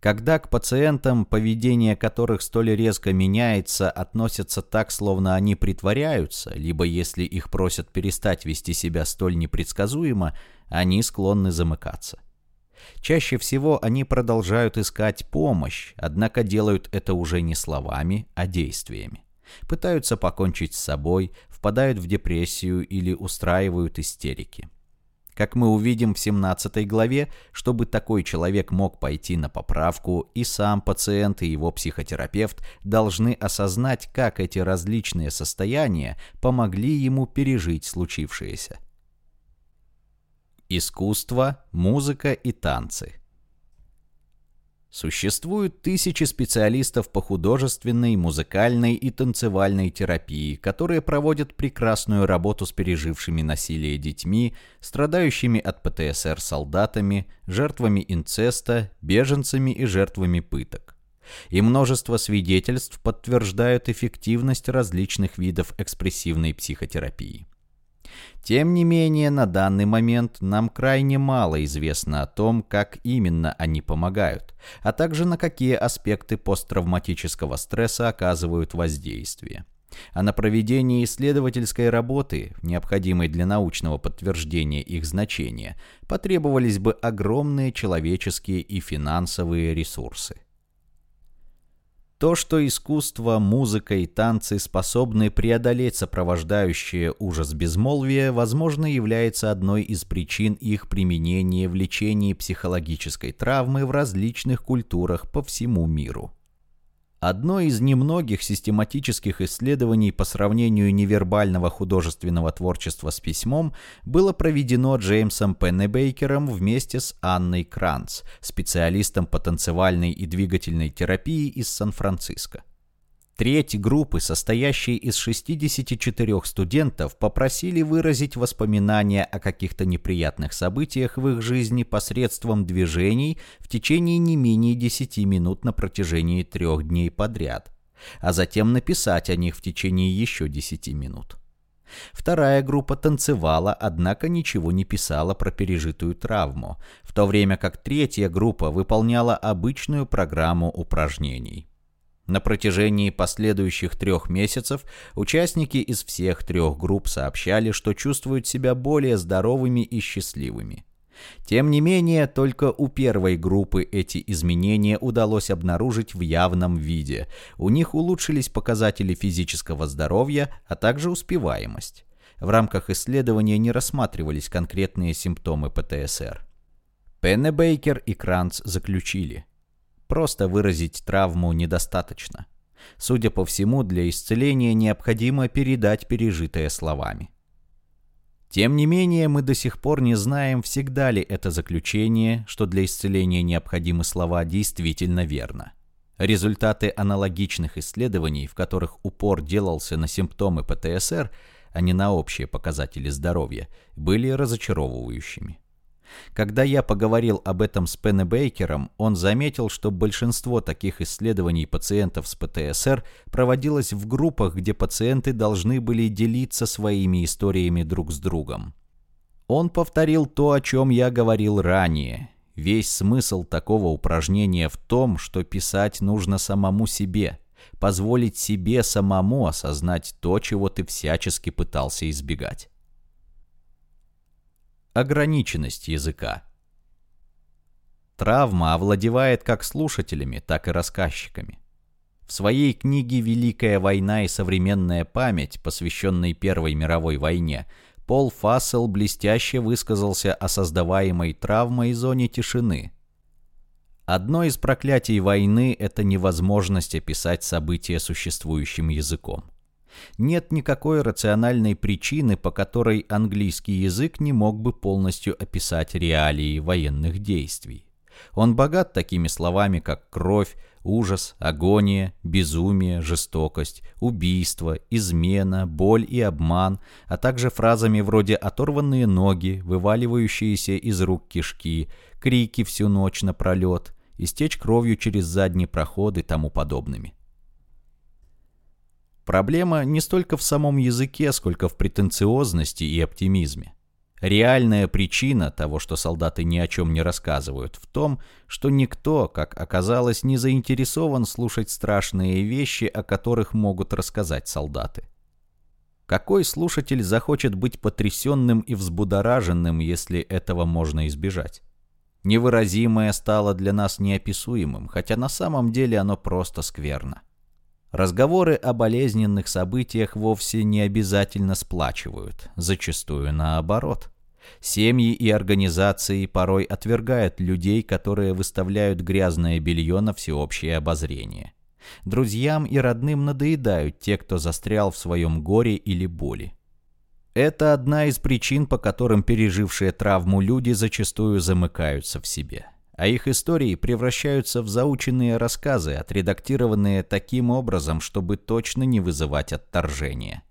Когда к пациентам, поведение которых столь резко меняется, относятся так, словно они притворяются, либо если их просят перестать вести себя столь непредсказуемо, они склонны замыкаться. Чаще всего они продолжают искать помощь, однако делают это уже не словами, а действиями. Пытаются покончить с собой, впадают в депрессию или устраивают истерики. Как мы увидим в 17 главе, чтобы такой человек мог пойти на поправку, и сам пациент, и его психотерапевт должны осознать, как эти различные состояния помогли ему пережить случившееся. Искусство, музыка и танцы – Существуют тысячи специалистов по художественной, музыкальной и танцевальной терапии, которые проводят прекрасную работу с пережившими насилие детьми, страдающими от ПТСР солдатами, жертвами инцеста, беженцами и жертвами пыток. И множество свидетельств подтверждают эффективность различных видов экспрессивной психотерапии. Тем не менее, на данный момент нам крайне мало известно о том, как именно они помогают, а также на какие аспекты посттравматического стресса оказывают воздействие. А на проведение исследовательской работы, необходимой для научного подтверждения их значения, потребовались бы огромные человеческие и финансовые ресурсы. То, что искусство, музыка и танцы способны преодолеть сопровождающее ужас безмолвия, возможно, является одной из причин их применения в лечении психологической травмы в различных культурах по всему миру. Одно из немногих систематических исследований по сравнению невербального художественного творчества с письмом было проведено Джеймсом Пеннебейкером вместе с Анной Кранц, специалистом по танцевальной и двигательной терапии из Сан-Франциско. Треть группы, состоящей из 64 студентов, попросили выразить воспоминания о каких-то неприятных событиях в их жизни посредством движений в течение не менее 10 минут на протяжении трех дней подряд, а затем написать о них в течение еще 10 минут. Вторая группа танцевала, однако ничего не писала про пережитую травму, в то время как третья группа выполняла обычную программу упражнений. На протяжении последующих трех месяцев участники из всех трех групп сообщали, что чувствуют себя более здоровыми и счастливыми. Тем не менее, только у первой группы эти изменения удалось обнаружить в явном виде. У них улучшились показатели физического здоровья, а также успеваемость. В рамках исследования не рассматривались конкретные симптомы ПТСР. Пеннебейкер и Кранц заключили – Просто выразить травму недостаточно. Судя по всему, для исцеления необходимо передать пережитое словами. Тем не менее, мы до сих пор не знаем, всегда ли это заключение, что для исцеления необходимы слова, действительно верно. Результаты аналогичных исследований, в которых упор делался на симптомы ПТСР, а не на общие показатели здоровья, были разочаровывающими. Когда я поговорил об этом с Пеннебейкером, он заметил, что большинство таких исследований пациентов с ПТСР проводилось в группах, где пациенты должны были делиться своими историями друг с другом. Он повторил то, о чем я говорил ранее. Весь смысл такого упражнения в том, что писать нужно самому себе, позволить себе самому осознать то, чего ты всячески пытался избегать ограниченность языка. Травма овладевает как слушателями, так и рассказчиками. В своей книге «Великая война и современная память», посвященной Первой мировой войне, Пол Фассел блестяще высказался о создаваемой травмой зоне тишины. Одно из проклятий войны – это невозможность описать события существующим языком. Нет никакой рациональной причины, по которой английский язык не мог бы полностью описать реалии военных действий. Он богат такими словами, как кровь, ужас, агония, безумие, жестокость, убийство, измена, боль и обман, а также фразами вроде «оторванные ноги», «вываливающиеся из рук кишки», «крики всю ночь напролет», «истечь кровью через задний проход» и тому подобными. Проблема не столько в самом языке, сколько в претенциозности и оптимизме. Реальная причина того, что солдаты ни о чем не рассказывают, в том, что никто, как оказалось, не заинтересован слушать страшные вещи, о которых могут рассказать солдаты. Какой слушатель захочет быть потрясенным и взбудораженным, если этого можно избежать? Невыразимое стало для нас неописуемым, хотя на самом деле оно просто скверно. Разговоры о болезненных событиях вовсе не обязательно сплачивают, зачастую наоборот. Семьи и организации порой отвергают людей, которые выставляют грязное белье на всеобщее обозрение. Друзьям и родным надоедают те, кто застрял в своем горе или боли. Это одна из причин, по которым пережившие травму люди зачастую замыкаются в себе а их истории превращаются в заученные рассказы, отредактированные таким образом, чтобы точно не вызывать отторжения.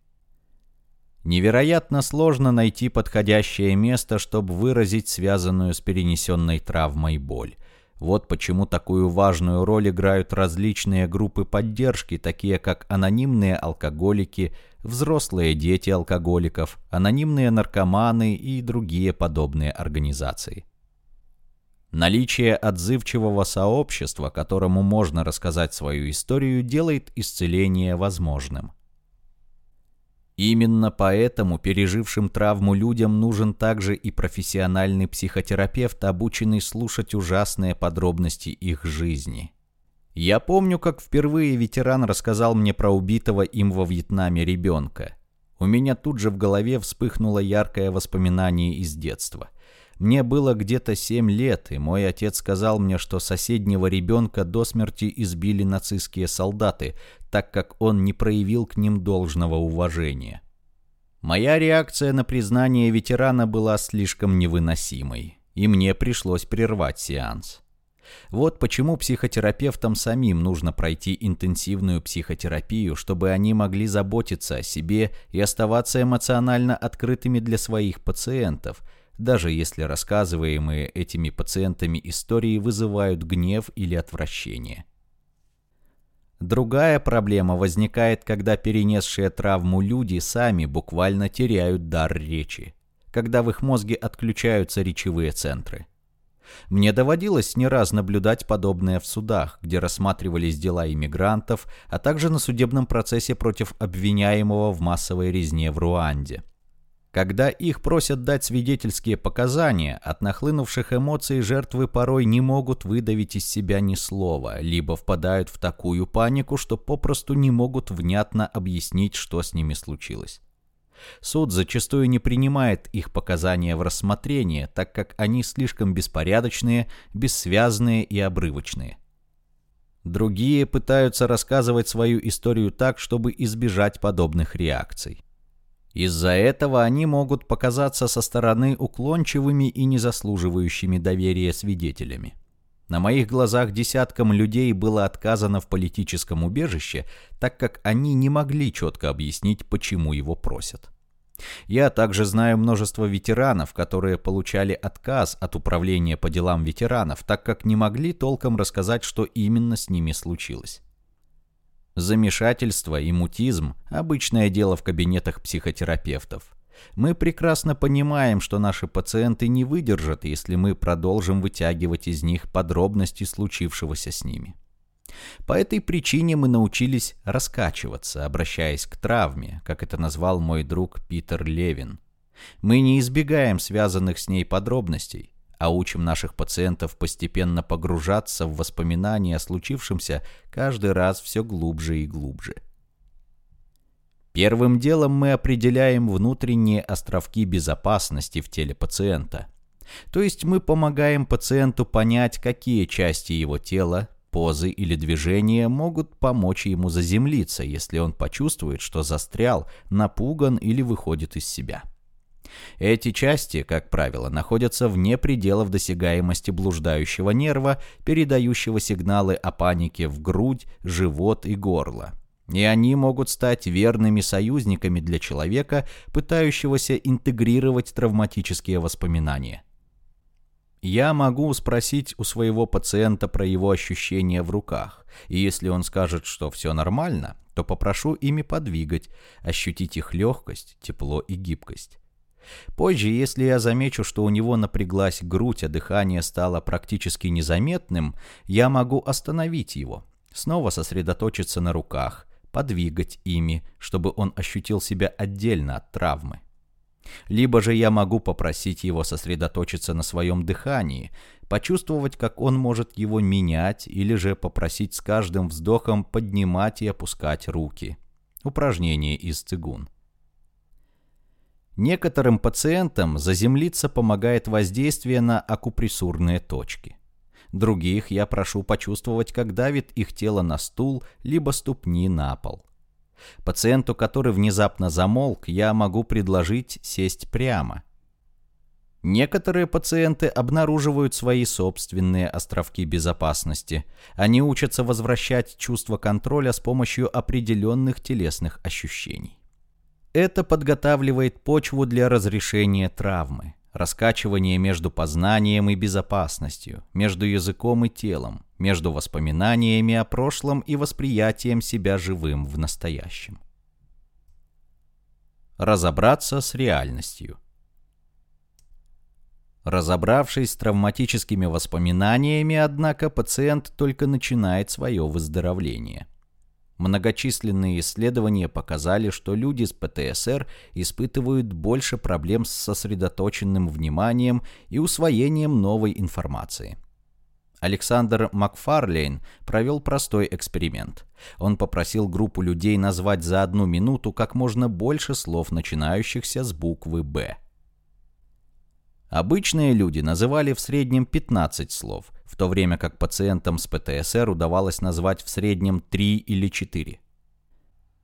Невероятно сложно найти подходящее место, чтобы выразить связанную с перенесенной травмой боль. Вот почему такую важную роль играют различные группы поддержки, такие как анонимные алкоголики, взрослые дети алкоголиков, анонимные наркоманы и другие подобные организации. Наличие отзывчивого сообщества, которому можно рассказать свою историю, делает исцеление возможным. Именно поэтому пережившим травму людям нужен также и профессиональный психотерапевт, обученный слушать ужасные подробности их жизни. Я помню, как впервые ветеран рассказал мне про убитого им во Вьетнаме ребенка. У меня тут же в голове вспыхнуло яркое воспоминание из детства – мне было где-то семь лет, и мой отец сказал мне, что соседнего ребенка до смерти избили нацистские солдаты, так как он не проявил к ним должного уважения. Моя реакция на признание ветерана была слишком невыносимой, и мне пришлось прервать сеанс. Вот почему психотерапевтам самим нужно пройти интенсивную психотерапию, чтобы они могли заботиться о себе и оставаться эмоционально открытыми для своих пациентов – даже если рассказываемые этими пациентами истории вызывают гнев или отвращение. Другая проблема возникает, когда перенесшие травму люди сами буквально теряют дар речи, когда в их мозге отключаются речевые центры. Мне доводилось не раз наблюдать подобное в судах, где рассматривались дела иммигрантов, а также на судебном процессе против обвиняемого в массовой резне в Руанде. Когда их просят дать свидетельские показания, от нахлынувших эмоций жертвы порой не могут выдавить из себя ни слова, либо впадают в такую панику, что попросту не могут внятно объяснить, что с ними случилось. Суд зачастую не принимает их показания в рассмотрение, так как они слишком беспорядочные, бессвязные и обрывочные. Другие пытаются рассказывать свою историю так, чтобы избежать подобных реакций. Из-за этого они могут показаться со стороны уклончивыми и не заслуживающими доверия свидетелями. На моих глазах десяткам людей было отказано в политическом убежище, так как они не могли четко объяснить, почему его просят. Я также знаю множество ветеранов, которые получали отказ от управления по делам ветеранов, так как не могли толком рассказать, что именно с ними случилось. Замешательство и мутизм – обычное дело в кабинетах психотерапевтов. Мы прекрасно понимаем, что наши пациенты не выдержат, если мы продолжим вытягивать из них подробности случившегося с ними. По этой причине мы научились раскачиваться, обращаясь к травме, как это назвал мой друг Питер Левин. Мы не избегаем связанных с ней подробностей, а учим наших пациентов постепенно погружаться в воспоминания о случившемся каждый раз все глубже и глубже. Первым делом мы определяем внутренние островки безопасности в теле пациента. То есть мы помогаем пациенту понять, какие части его тела, позы или движения могут помочь ему заземлиться, если он почувствует, что застрял, напуган или выходит из себя. Эти части, как правило, находятся вне пределов досягаемости блуждающего нерва, передающего сигналы о панике в грудь, живот и горло. И они могут стать верными союзниками для человека, пытающегося интегрировать травматические воспоминания. Я могу спросить у своего пациента про его ощущения в руках, и если он скажет, что все нормально, то попрошу ими подвигать, ощутить их легкость, тепло и гибкость. Позже, если я замечу, что у него напряглась грудь, а дыхание стало практически незаметным, я могу остановить его, снова сосредоточиться на руках, подвигать ими, чтобы он ощутил себя отдельно от травмы. Либо же я могу попросить его сосредоточиться на своем дыхании, почувствовать, как он может его менять, или же попросить с каждым вздохом поднимать и опускать руки. Упражнение из цигун. Некоторым пациентам заземлиться помогает воздействие на акупрессурные точки. Других я прошу почувствовать, как давит их тело на стул, либо ступни на пол. Пациенту, который внезапно замолк, я могу предложить сесть прямо. Некоторые пациенты обнаруживают свои собственные островки безопасности. Они учатся возвращать чувство контроля с помощью определенных телесных ощущений. Это подготавливает почву для разрешения травмы. Раскачивание между познанием и безопасностью, между языком и телом, между воспоминаниями о прошлом и восприятием себя живым в настоящем. Разобраться с реальностью. Разобравшись с травматическими воспоминаниями, однако, пациент только начинает свое выздоровление. Многочисленные исследования показали, что люди с ПТСР испытывают больше проблем с сосредоточенным вниманием и усвоением новой информации. Александр Макфарлейн провел простой эксперимент. Он попросил группу людей назвать за одну минуту как можно больше слов, начинающихся с буквы «Б». Обычные люди называли в среднем 15 слов, то время как пациентам с ПТСР удавалось назвать в среднем 3 или 4.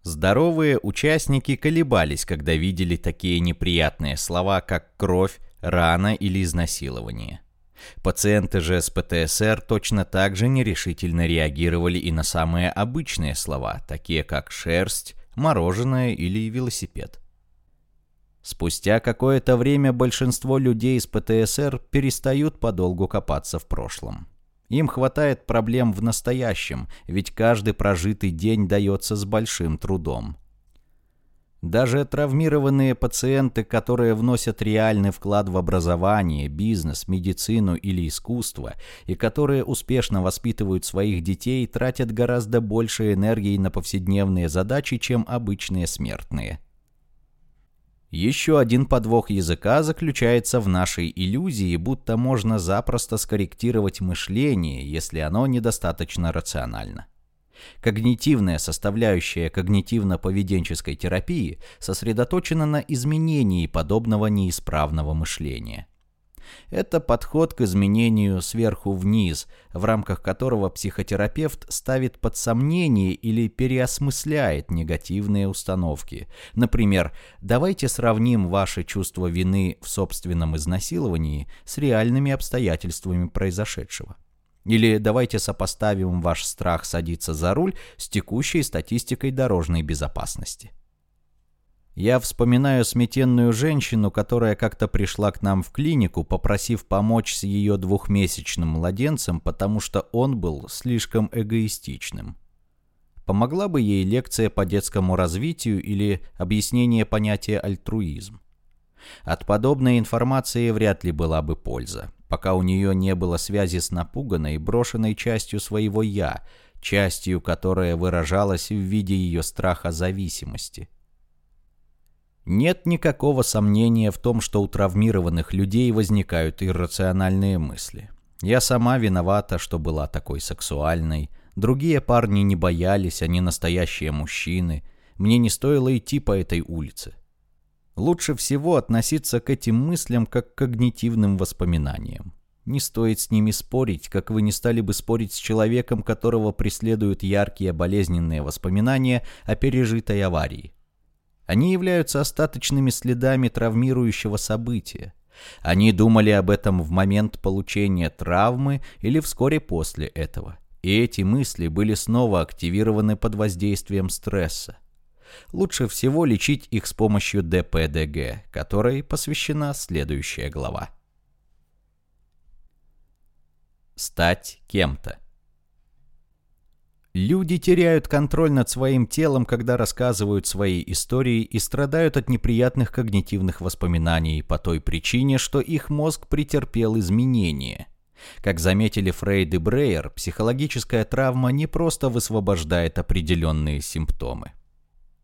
Здоровые участники колебались, когда видели такие неприятные слова, как кровь, рана или изнасилование. Пациенты же с ПТСР точно так же нерешительно реагировали и на самые обычные слова, такие как шерсть, мороженое или велосипед. Спустя какое-то время большинство людей с ПТСР перестают подолгу копаться в прошлом. Им хватает проблем в настоящем, ведь каждый прожитый день дается с большим трудом. Даже травмированные пациенты, которые вносят реальный вклад в образование, бизнес, медицину или искусство, и которые успешно воспитывают своих детей, тратят гораздо больше энергии на повседневные задачи, чем обычные смертные – еще один подвох языка заключается в нашей иллюзии, будто можно запросто скорректировать мышление, если оно недостаточно рационально. Когнитивная составляющая когнитивно-поведенческой терапии сосредоточена на изменении подобного неисправного мышления. Это подход к изменению сверху вниз, в рамках которого психотерапевт ставит под сомнение или переосмысляет негативные установки. Например, давайте сравним ваше чувство вины в собственном изнасиловании с реальными обстоятельствами произошедшего. Или давайте сопоставим ваш страх садиться за руль с текущей статистикой дорожной безопасности. Я вспоминаю сметенную женщину, которая как-то пришла к нам в клинику, попросив помочь с ее двухмесячным младенцем, потому что он был слишком эгоистичным. Помогла бы ей лекция по детскому развитию или объяснение понятия альтруизм. От подобной информации вряд ли была бы польза, пока у нее не было связи с напуганной, брошенной частью своего «я», частью, которая выражалась в виде ее страха зависимости – нет никакого сомнения в том, что у травмированных людей возникают иррациональные мысли. Я сама виновата, что была такой сексуальной. Другие парни не боялись, они настоящие мужчины. Мне не стоило идти по этой улице. Лучше всего относиться к этим мыслям как к когнитивным воспоминаниям. Не стоит с ними спорить, как вы не стали бы спорить с человеком, которого преследуют яркие болезненные воспоминания о пережитой аварии. Они являются остаточными следами травмирующего события. Они думали об этом в момент получения травмы или вскоре после этого. И эти мысли были снова активированы под воздействием стресса. Лучше всего лечить их с помощью ДПДГ, которой посвящена следующая глава. Стать кем-то. Люди теряют контроль над своим телом, когда рассказывают свои истории и страдают от неприятных когнитивных воспоминаний по той причине, что их мозг претерпел изменения. Как заметили Фрейд и Брейер, психологическая травма не просто высвобождает определенные симптомы.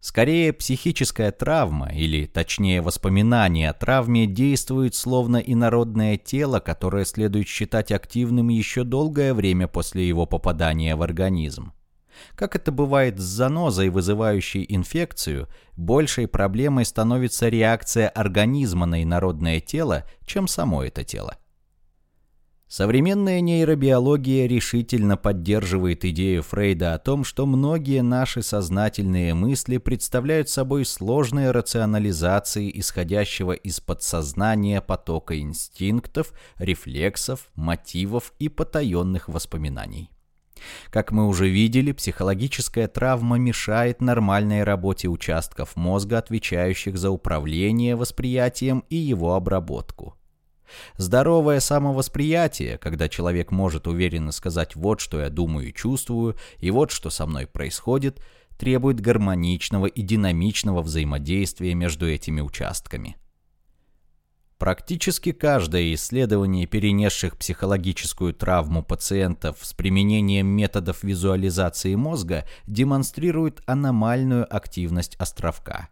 Скорее, психическая травма, или точнее воспоминания о травме, действуют словно инородное тело, которое следует считать активным еще долгое время после его попадания в организм. Как это бывает с занозой, вызывающей инфекцию, большей проблемой становится реакция организма на инородное тело, чем само это тело. Современная нейробиология решительно поддерживает идею Фрейда о том, что многие наши сознательные мысли представляют собой сложные рационализации исходящего из подсознания потока инстинктов, рефлексов, мотивов и потаенных воспоминаний. Как мы уже видели, психологическая травма мешает нормальной работе участков мозга, отвечающих за управление восприятием и его обработку. Здоровое самовосприятие, когда человек может уверенно сказать «вот что я думаю и чувствую», и «вот что со мной происходит», требует гармоничного и динамичного взаимодействия между этими участками. Практически каждое исследование перенесших психологическую травму пациентов с применением методов визуализации мозга демонстрирует аномальную активность островка.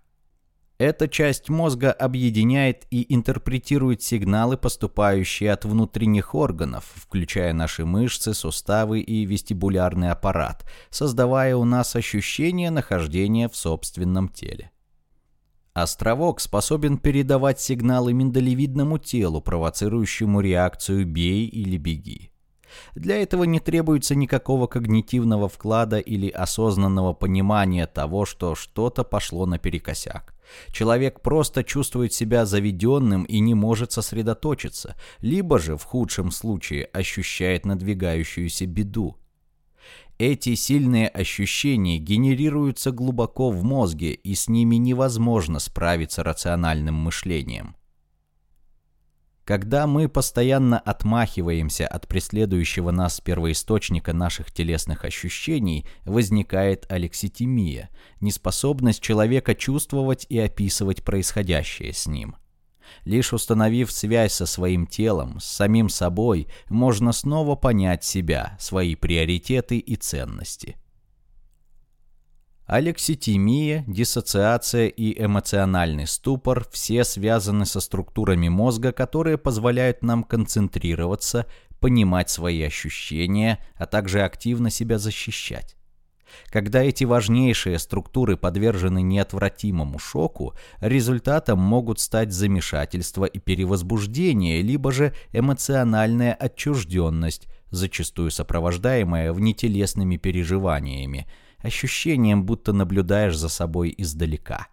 Эта часть мозга объединяет и интерпретирует сигналы, поступающие от внутренних органов, включая наши мышцы, суставы и вестибулярный аппарат, создавая у нас ощущение нахождения в собственном теле. Островок способен передавать сигналы миндалевидному телу, провоцирующему реакцию «бей» или «беги». Для этого не требуется никакого когнитивного вклада или осознанного понимания того, что что-то пошло наперекосяк. Человек просто чувствует себя заведенным и не может сосредоточиться, либо же, в худшем случае, ощущает надвигающуюся беду. Эти сильные ощущения генерируются глубоко в мозге, и с ними невозможно справиться рациональным мышлением. Когда мы постоянно отмахиваемся от преследующего нас первоисточника наших телесных ощущений, возникает алекситимия, неспособность человека чувствовать и описывать происходящее с ним. Лишь установив связь со своим телом, с самим собой, можно снова понять себя, свои приоритеты и ценности. Алекситимия, диссоциация и эмоциональный ступор все связаны со структурами мозга, которые позволяют нам концентрироваться, понимать свои ощущения, а также активно себя защищать. Когда эти важнейшие структуры подвержены неотвратимому шоку, результатом могут стать замешательство и перевозбуждение, либо же эмоциональная отчужденность, зачастую сопровождаемая внетелесными переживаниями, ощущением, будто наблюдаешь за собой издалека.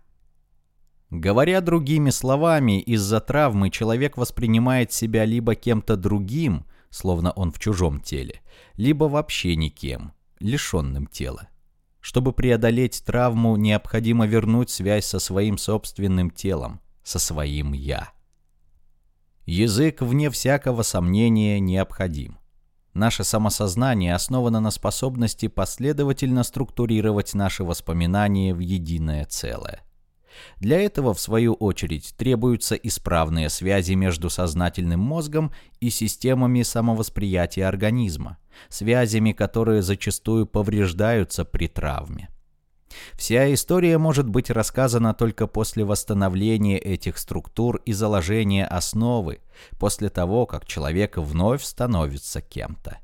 Говоря другими словами, из-за травмы человек воспринимает себя либо кем-то другим, словно он в чужом теле, либо вообще никем, лишенным тела. Чтобы преодолеть травму, необходимо вернуть связь со своим собственным телом, со своим «я». Язык, вне всякого сомнения, необходим. Наше самосознание основано на способности последовательно структурировать наши воспоминания в единое целое. Для этого, в свою очередь, требуются исправные связи между сознательным мозгом и системами самовосприятия организма, связями, которые зачастую повреждаются при травме. Вся история может быть рассказана только после восстановления этих структур и заложения основы, после того, как человек вновь становится кем-то.